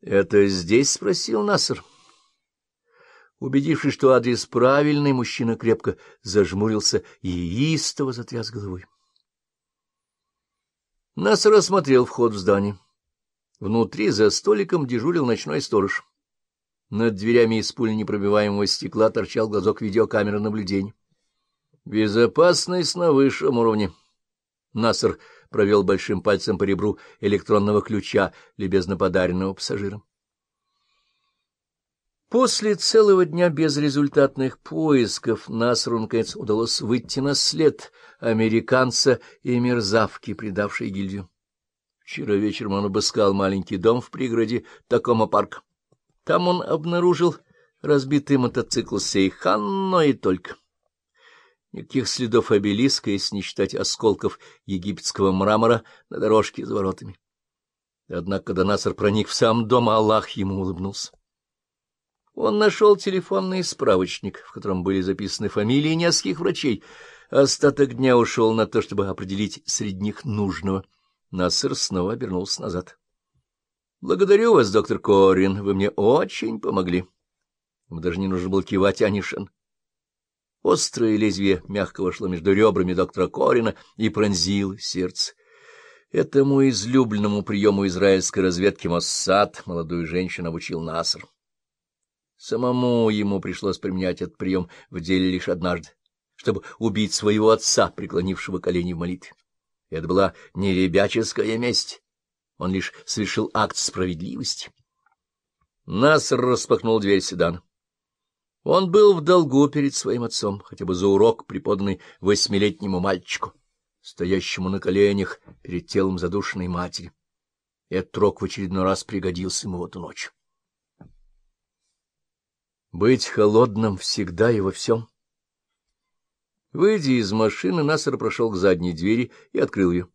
— Это здесь? — спросил Наср. Убедившись, что адрес правильный, мужчина крепко зажмурился и истово затряс головой. Наср осмотрел вход в здание. Внутри за столиком дежурил ночной сторож. Над дверями из пуль непробиваемого стекла торчал глазок видеокамеры наблюдения. Безопасность на высшем уровне. Наср провел большим пальцем по ребру электронного ключа, любезно подаренного пассажирам. После целого дня безрезультатных поисков Насру, наконец, удалось выйти на след американца и мерзавки, предавшей гильдию. Вчера вечером он обыскал маленький дом в пригороде Такома парк. Там он обнаружил разбитый мотоцикл Сейхан, но и только. Никаких следов обелиска, если не считать осколков египетского мрамора на дорожке за воротами. Однако, когда Насар проник в сам дом, Аллах ему улыбнулся. Он нашел телефонный справочник, в котором были записаны фамилии нескольких врачей. Остаток дня ушел на то, чтобы определить среди них нужного. Насыр снова обернулся назад. — Благодарю вас, доктор Корин, вы мне очень помогли. Ему даже не нужно было кивать Анишин. Острое лезвие мягко вошло между ребрами доктора Корина и пронзило сердце. Этому излюбленному приему израильской разведки Моссад молодую женщину обучил Наср. Самому ему пришлось применять этот прием в деле лишь однажды, чтобы убить своего отца, преклонившего колени в молитве. Это была не ребяческая месть, он лишь совершил акт справедливости. Наср распахнул дверь седана. Он был в долгу перед своим отцом, хотя бы за урок, преподанный восьмилетнему мальчику, стоящему на коленях перед телом задушенной матери. Этот урок в очередной раз пригодился ему в эту ночь. Быть холодным всегда и во всем. Выйдя из машины, Насар прошел к задней двери и открыл ее.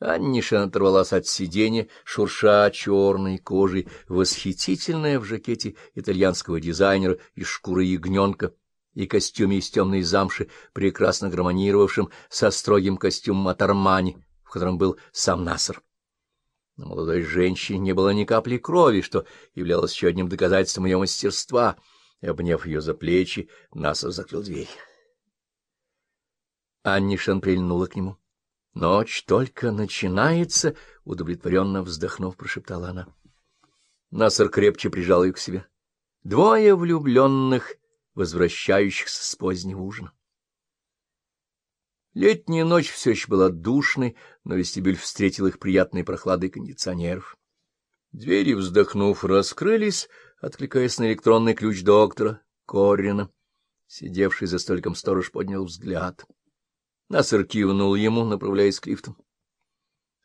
Анниша оторвалась от сиденья, шурша черной кожей, восхитительная в жакете итальянского дизайнера из шкуры ягненка и костюме из темной замши, прекрасно гармонировавшим со строгим костюмом от Армани, в котором был сам Насар. На молодой женщине не было ни капли крови, что являлось еще одним доказательством ее мастерства, и, обняв ее за плечи, Насар закрыл дверь. Аннишан прильнула к нему. — Ночь только начинается, — удовлетворенно вздохнув, прошептала она. Насар крепче прижал ее к себе. Двое влюбленных, возвращающихся с позднего ужина. Летняя ночь все еще была душной, но вестибюль встретил их приятной прохладой кондиционеров. Двери, вздохнув, раскрылись, откликаясь на электронный ключ доктора Коррина. Сидевший за столиком сторож поднял взгляд. Насыр кивнул ему, направляясь к лифтам.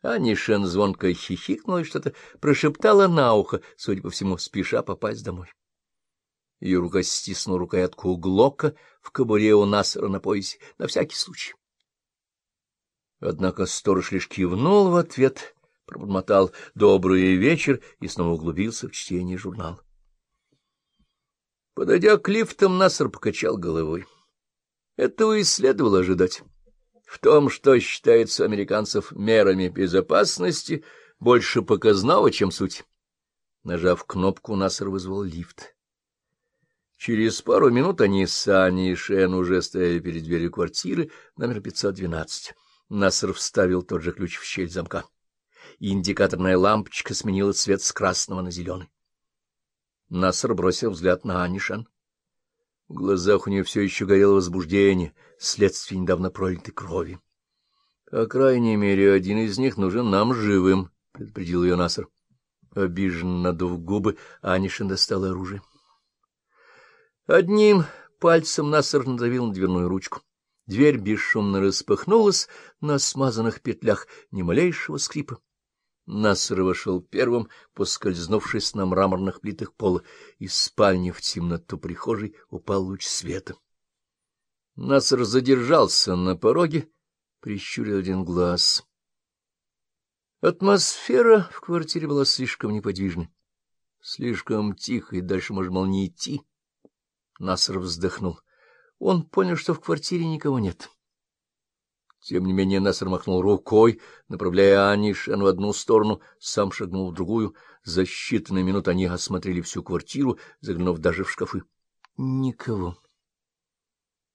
Анишен звонко хихикнула и что-то прошептала на ухо, судя по всему, спеша попасть домой. Ее рука стиснула рукоятку Глока в кобуре у Насера на поясе, на всякий случай. Однако сторож лишь кивнул в ответ, пробормотал «добрый вечер» и снова углубился в чтение журнала. Подойдя к лифтам, Насер покачал головой. Этого и следовало ожидать. В том, что считается американцев мерами безопасности, больше показного, чем суть. Нажав кнопку, Насер вызвал лифт. Через пару минут они с Аней и Шен уже стояли перед дверью квартиры номер 512. Насер вставил тот же ключ в щель замка. Индикаторная лампочка сменила цвет с красного на зеленый. Насер бросил взгляд на Анишан. В глазах у нее все еще горело возбуждение, следствие недавно пролитой крови. — По крайней мере, один из них нужен нам живым, — предупредил ее Насар. Обиженно надув губы, Анишин достал оружие. Одним пальцем Насар надавил на дверную ручку. Дверь бесшумно распахнулась на смазанных петлях, ни малейшего скрипа. Наср вошел первым, поскользнувшись на мраморных плитах пола. Из спальни в темноту прихожей упал луч света. Наср задержался на пороге, прищурил один глаз. Атмосфера в квартире была слишком неподвижной, слишком тихо, и дальше можно было не идти. Наср вздохнул. Он понял, что в квартире никого нет. Тем не менее Нессер махнул рукой, направляя Анишен в одну сторону, сам шагнул в другую. За считанные минуты они осмотрели всю квартиру, заглянув даже в шкафы. Никого.